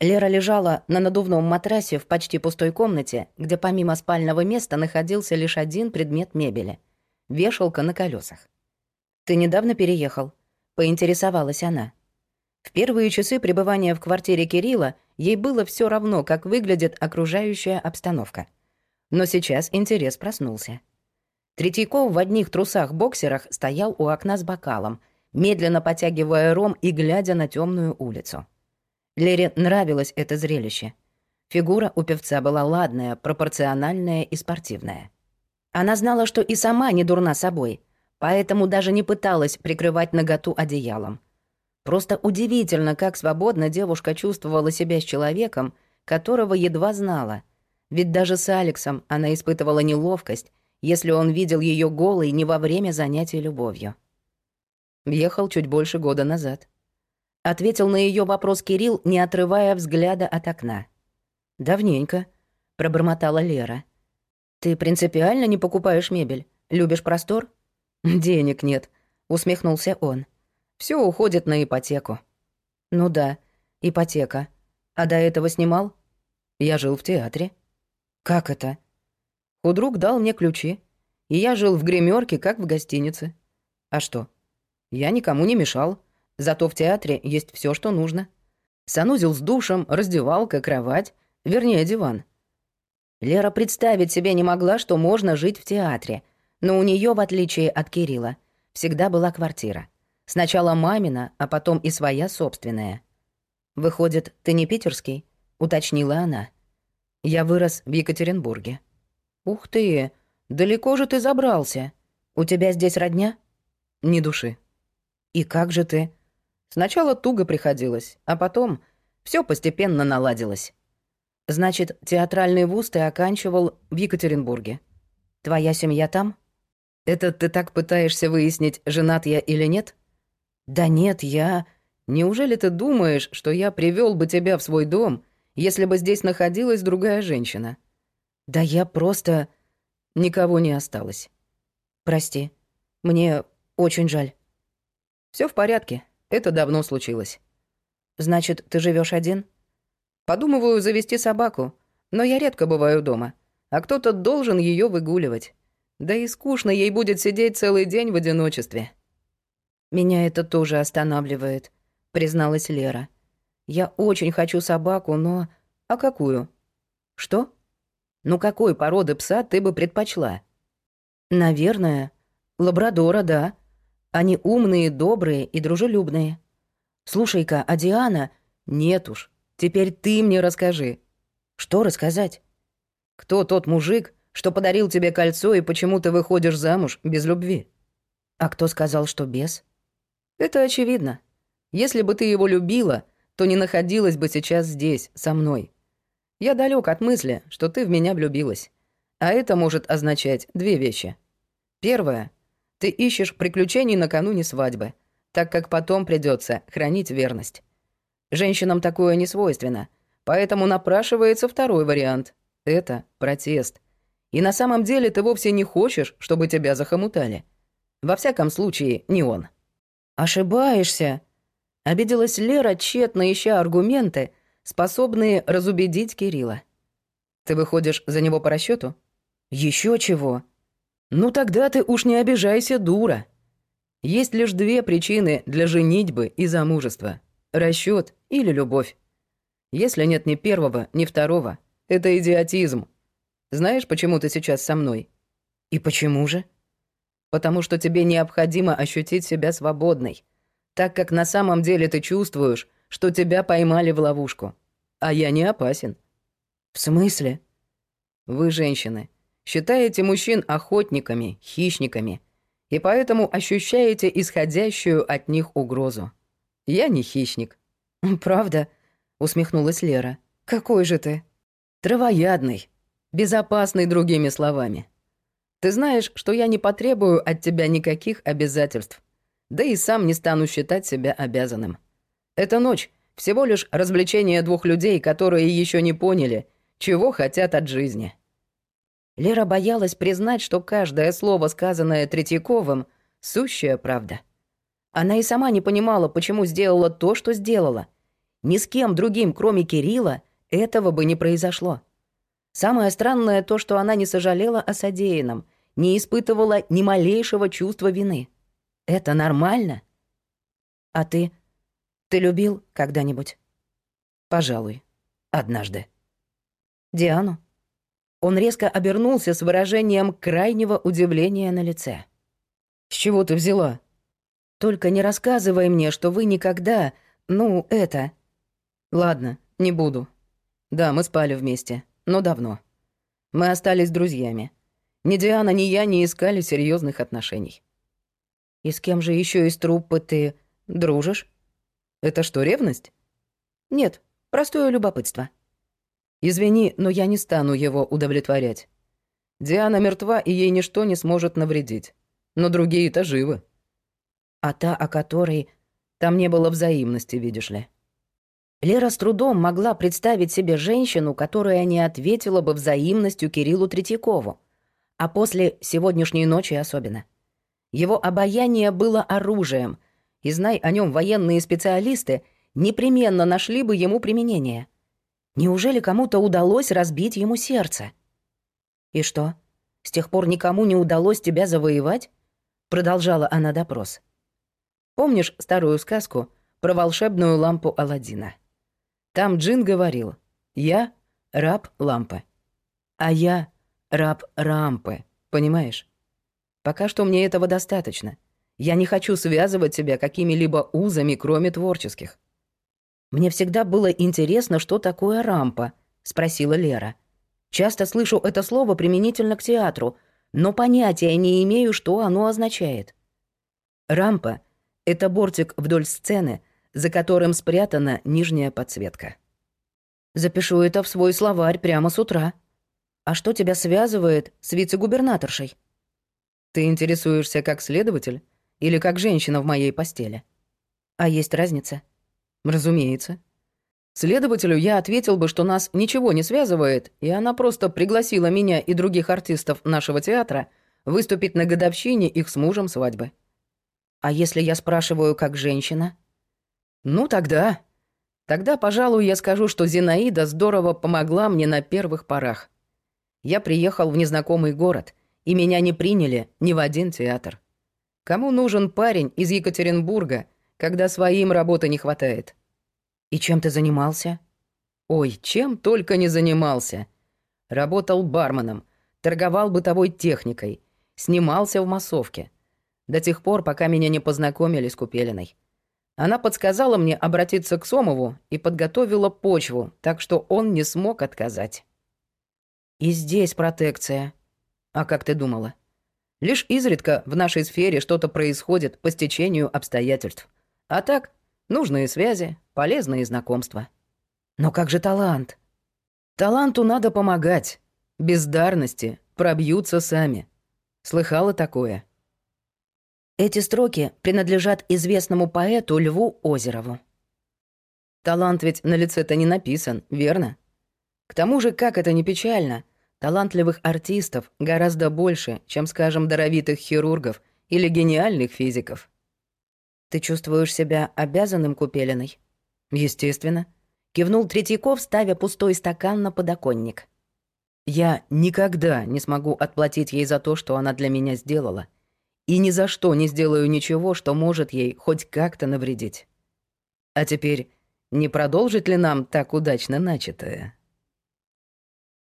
Лера лежала на надувном матрасе в почти пустой комнате, где помимо спального места находился лишь один предмет мебели — вешалка на колесах. «Ты недавно переехал?» — поинтересовалась она. В первые часы пребывания в квартире Кирилла ей было все равно, как выглядит окружающая обстановка. Но сейчас интерес проснулся. Третьяков в одних трусах-боксерах стоял у окна с бокалом, медленно потягивая ром и глядя на темную улицу. Лере нравилось это зрелище. Фигура у певца была ладная, пропорциональная и спортивная. Она знала, что и сама не дурна собой, поэтому даже не пыталась прикрывать наготу одеялом. Просто удивительно, как свободно девушка чувствовала себя с человеком, которого едва знала. Ведь даже с Алексом она испытывала неловкость, если он видел ее голой не во время занятий любовью. Въехал чуть больше года назад. Ответил на ее вопрос Кирилл, не отрывая взгляда от окна. «Давненько», — пробормотала Лера. «Ты принципиально не покупаешь мебель? Любишь простор?» «Денег нет», — усмехнулся он. Все уходит на ипотеку». «Ну да, ипотека. А до этого снимал?» «Я жил в театре». «Как это?» Худрук дал мне ключи, и я жил в гримерке, как в гостинице. А что? Я никому не мешал, зато в театре есть все, что нужно. Санузел с душем, раздевалка, кровать, вернее, диван. Лера представить себе не могла, что можно жить в театре, но у нее, в отличие от Кирилла, всегда была квартира. Сначала мамина, а потом и своя собственная. «Выходит, ты не питерский?» — уточнила она. «Я вырос в Екатеринбурге». «Ух ты! Далеко же ты забрался. У тебя здесь родня?» «Ни души». «И как же ты?» «Сначала туго приходилось, а потом все постепенно наладилось». «Значит, театральный вуз ты оканчивал в Екатеринбурге. Твоя семья там?» «Это ты так пытаешься выяснить, женат я или нет?» «Да нет, я...» «Неужели ты думаешь, что я привел бы тебя в свой дом, если бы здесь находилась другая женщина?» Да я просто... Никого не осталось. Прости. Мне очень жаль. Все в порядке. Это давно случилось. Значит, ты живешь один? Подумываю завести собаку, но я редко бываю дома, а кто-то должен ее выгуливать. Да и скучно ей будет сидеть целый день в одиночестве. Меня это тоже останавливает, призналась Лера. Я очень хочу собаку, но... А какую? Что? Ну какой породы пса ты бы предпочла? Наверное, лабрадора, да. Они умные, добрые и дружелюбные. Слушай-ка, а Диана... Нет уж, теперь ты мне расскажи. Что рассказать? Кто тот мужик, что подарил тебе кольцо и почему ты выходишь замуж без любви? А кто сказал, что без? Это очевидно. Если бы ты его любила, то не находилась бы сейчас здесь, со мной. Я далек от мысли, что ты в меня влюбилась. А это может означать две вещи. Первое. Ты ищешь приключений накануне свадьбы, так как потом придется хранить верность. Женщинам такое не свойственно, поэтому напрашивается второй вариант. Это протест. И на самом деле ты вовсе не хочешь, чтобы тебя захомутали. Во всяком случае, не он. «Ошибаешься», — обиделась Лера, тщетно ища аргументы, способные разубедить Кирилла. Ты выходишь за него по расчету? Еще чего? Ну тогда ты уж не обижайся, дура. Есть лишь две причины для женитьбы и замужества. Расчет или любовь. Если нет ни первого, ни второго, это идиотизм. Знаешь, почему ты сейчас со мной? И почему же? Потому что тебе необходимо ощутить себя свободной, так как на самом деле ты чувствуешь, что тебя поймали в ловушку. А я не опасен. В смысле? Вы, женщины, считаете мужчин охотниками, хищниками, и поэтому ощущаете исходящую от них угрозу. Я не хищник. Правда? Усмехнулась Лера. Какой же ты? Травоядный. Безопасный, другими словами. Ты знаешь, что я не потребую от тебя никаких обязательств. Да и сам не стану считать себя обязанным. Эта ночь — всего лишь развлечение двух людей, которые еще не поняли, чего хотят от жизни. Лера боялась признать, что каждое слово, сказанное Третьяковым, — сущая правда. Она и сама не понимала, почему сделала то, что сделала. Ни с кем другим, кроме Кирилла, этого бы не произошло. Самое странное то, что она не сожалела о содеянном, не испытывала ни малейшего чувства вины. Это нормально? А ты? Ты любил когда-нибудь? Пожалуй, однажды. Диану? Он резко обернулся с выражением крайнего удивления на лице. «С чего ты взяла?» «Только не рассказывай мне, что вы никогда... Ну, это...» «Ладно, не буду. Да, мы спали вместе, но давно. Мы остались друзьями. Ни Диана, ни я не искали серьезных отношений». «И с кем же еще из труппы ты дружишь?» «Это что, ревность?» «Нет, простое любопытство». Извини, но я не стану его удовлетворять. Диана мертва, и ей ничто не сможет навредить. Но другие-то живы. А та, о которой... Там не было взаимности, видишь ли. Лера с трудом могла представить себе женщину, которая не ответила бы взаимностью Кириллу Третьякову. А после сегодняшней ночи особенно. Его обаяние было оружием, и, знай о нем военные специалисты, непременно нашли бы ему применение — Неужели кому-то удалось разбить ему сердце? И что, с тех пор никому не удалось тебя завоевать? Продолжала она допрос. Помнишь старую сказку про волшебную лампу Аладдина? Там Джин говорил «Я — раб лампы, а я — раб рампы, понимаешь? Пока что мне этого достаточно. Я не хочу связывать себя какими-либо узами, кроме творческих. «Мне всегда было интересно, что такое рампа», — спросила Лера. «Часто слышу это слово применительно к театру, но понятия не имею, что оно означает». Рампа — это бортик вдоль сцены, за которым спрятана нижняя подсветка. Запишу это в свой словарь прямо с утра. А что тебя связывает с вице-губернаторшей? Ты интересуешься как следователь или как женщина в моей постели? А есть разница? Разумеется. Следователю я ответил бы, что нас ничего не связывает, и она просто пригласила меня и других артистов нашего театра выступить на годовщине их с мужем свадьбы. А если я спрашиваю как женщина? Ну тогда... Тогда, пожалуй, я скажу, что Зинаида здорово помогла мне на первых порах. Я приехал в незнакомый город, и меня не приняли ни в один театр. Кому нужен парень из Екатеринбурга — когда своим работы не хватает. И чем ты занимался? Ой, чем только не занимался. Работал барменом, торговал бытовой техникой, снимался в массовке. До тех пор, пока меня не познакомили с Купелиной. Она подсказала мне обратиться к Сомову и подготовила почву, так что он не смог отказать. И здесь протекция. А как ты думала? Лишь изредка в нашей сфере что-то происходит по стечению обстоятельств. А так, нужные связи, полезные знакомства. Но как же талант? Таланту надо помогать. Бездарности пробьются сами. Слыхала такое? Эти строки принадлежат известному поэту Льву Озерову. Талант ведь на лице-то не написан, верно? К тому же, как это не печально, талантливых артистов гораздо больше, чем, скажем, даровитых хирургов или гениальных физиков. Ты чувствуешь себя обязанным Купелиной? Естественно. Кивнул Третьяков, ставя пустой стакан на подоконник. Я никогда не смогу отплатить ей за то, что она для меня сделала. И ни за что не сделаю ничего, что может ей хоть как-то навредить. А теперь, не продолжить ли нам так удачно начатое?»